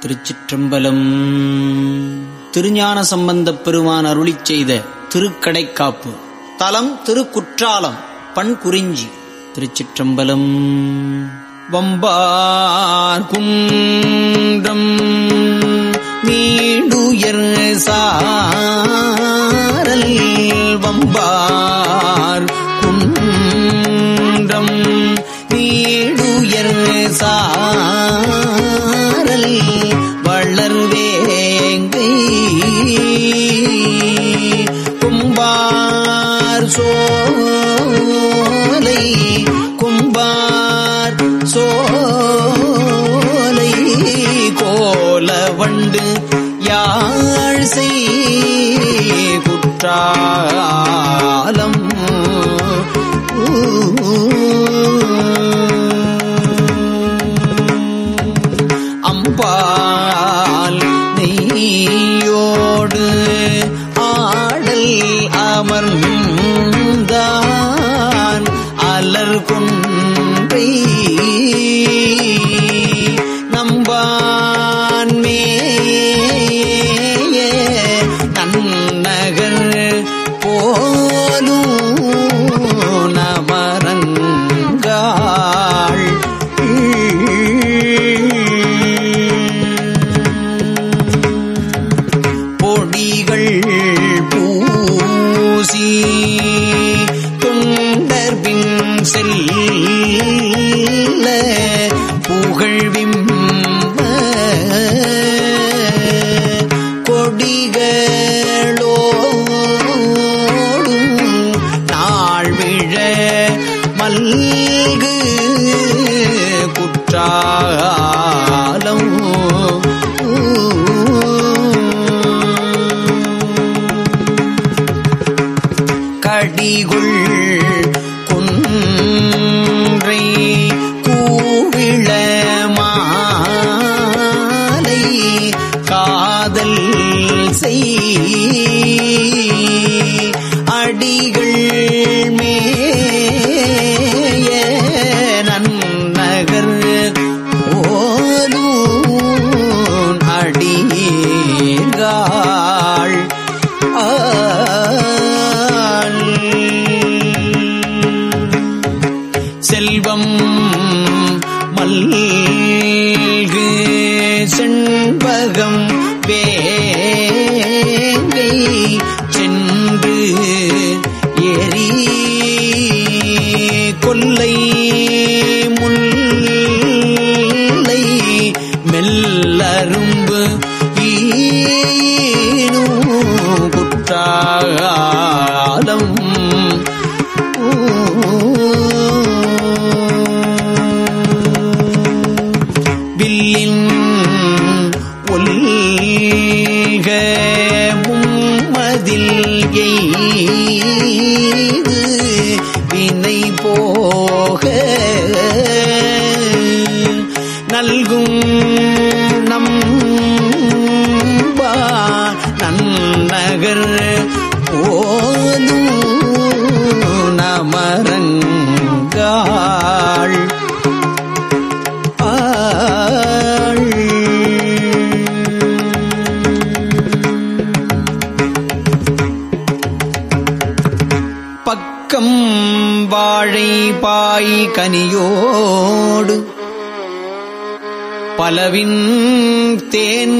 திருச்சிற்றம்பலம். திருஞான சம்பந்தப் பெருமான் அருளிச் செய்த திருக்கடைக்காப்பு. தலம் திருக்குற்றாலம் பண் குறிஞ்சி திருச்சிற்றம்பலம். வம்பார் நீடுயர் சாரல். வம்பார் சாரல் வளர்வேங்கை கும்பார் சோலை கும்பார் சோலை. கோல வண்டு யாழ் செய் குற்றாலம் ஊ கொடிகளோடும் அடிகாள் செல்வம் மல்கு செண்பகம் வேங்கை சென்று எரி கொல்லை ஒல்க கனியோடு பலவின் தேன்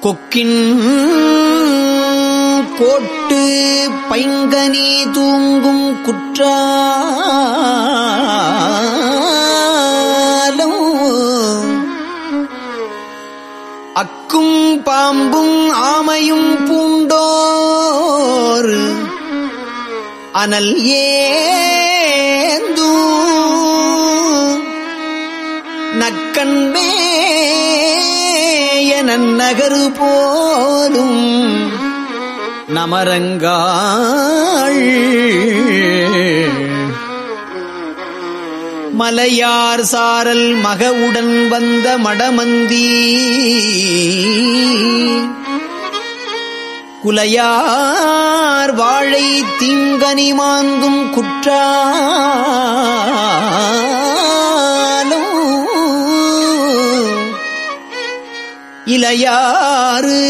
கொக்கின் கோட்டு பைங்கனி தூங்கும் குற்றா அக்கும் பாம்பும் ஆமையும் பூண்டோர். அனல் ஏந்தும் நக்கன்பேய நகரு போலும். நமரங்காள் மலையார் சாரல் மகவுடன் வந்த மடமந்தி. குலையார் வாழை திங்கனி மாந்தும் குற்றாலும் இலையாறு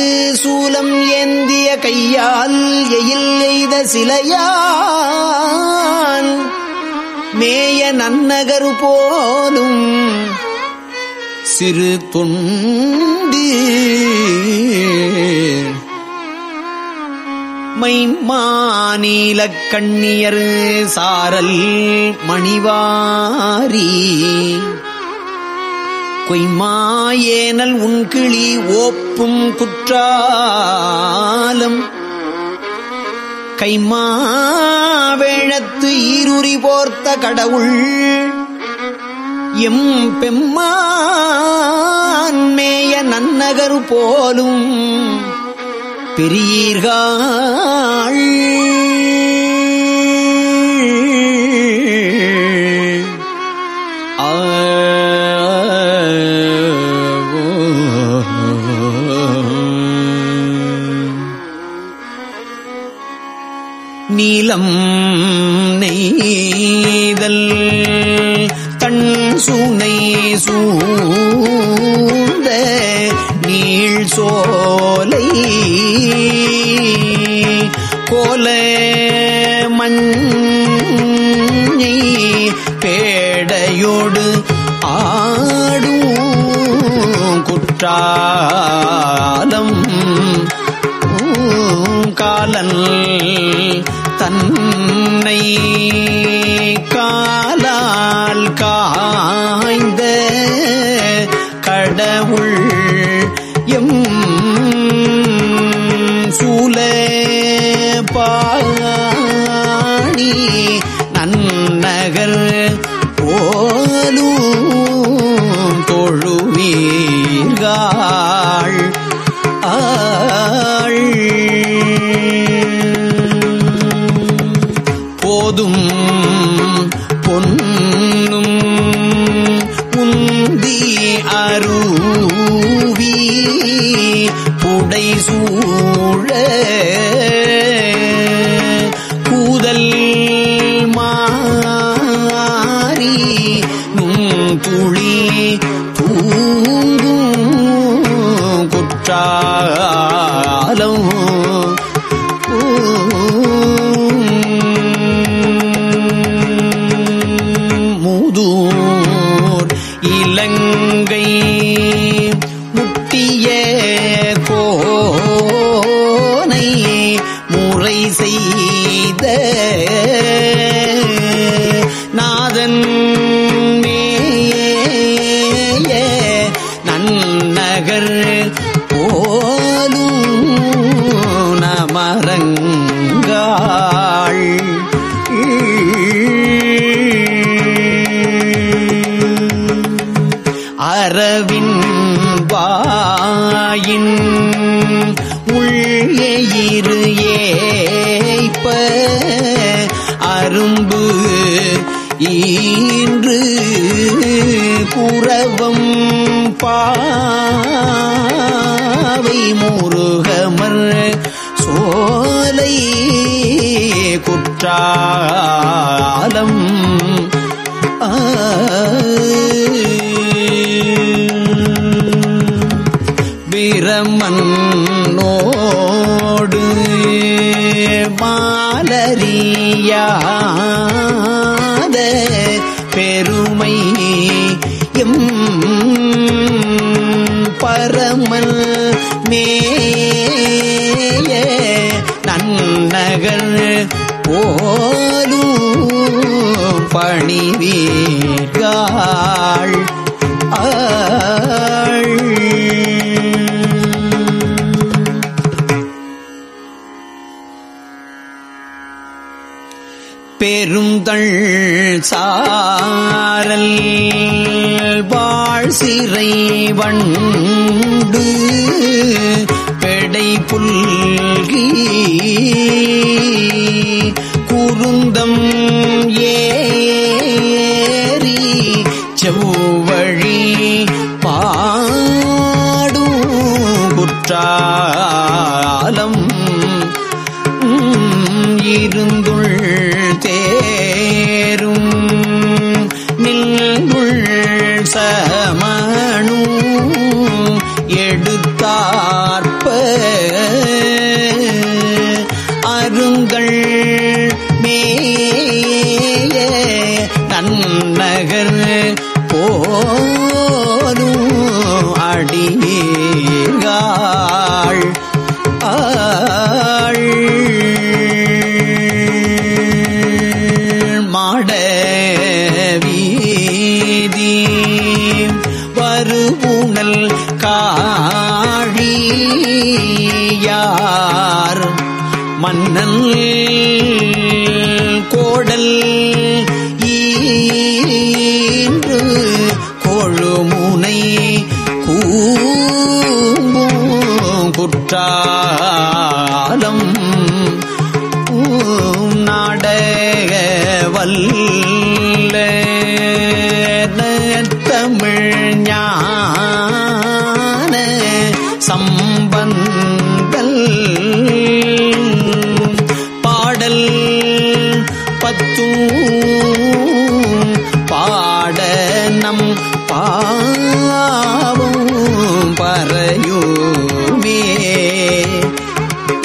சூலம் ஏந்திய கையால் எயில் எய்த சிலையான். மேய நன்னகரு போலும் சிறு தொண்டு. மைமானில கண்ணியர் சாரல் மணிவாரி. கொய்மாயேனல் உன்கிளி ஓப்பும் குற்றாலம் கைமாவேழத்து ஈருரி போர்த்த கடவுள். எம் பெம்மான்மேய நன்னகரு போலும் பெரியீர்கள். நீலம் நெய்தல் தன் சுனை சூந்த நீள் சோலை கோல மஞ்சை பேடையோடு ஆடும் குற்றாலம் காலன் தன்னை காலால் காய்ந்த கடவுள் எம் சூல பாணி நன்னகர் போலும் தொழுவீர்கா குற்றாலம் வாயின் உள்ளெயிரு ஏய்ப்ப அரும்பு ஈன்று புறவம் பாவை முருகமர் சோலை குற்றா மேய நன்னகர் போலும் பணிவீர்கள். பெருந்தள் சாரல் வாழ் சிறை வண்டு பெடை புல்கி குருந்தம் ஏறி செவ்வழி பாடும் குற்றா இருங்கள் மேய நன்னகர் போலும் அடியாள். மாடவீதி மாட கா மன்னன் கோடல் ஈன்று கொழுமுனை கூம்பும் குற்றாலம் நாடக வல்லே பாட நம் பாவும் பறையுமே.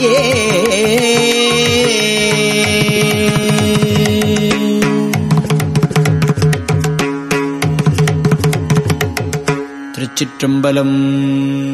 ஏ. திருச்சிற்றம்பலம்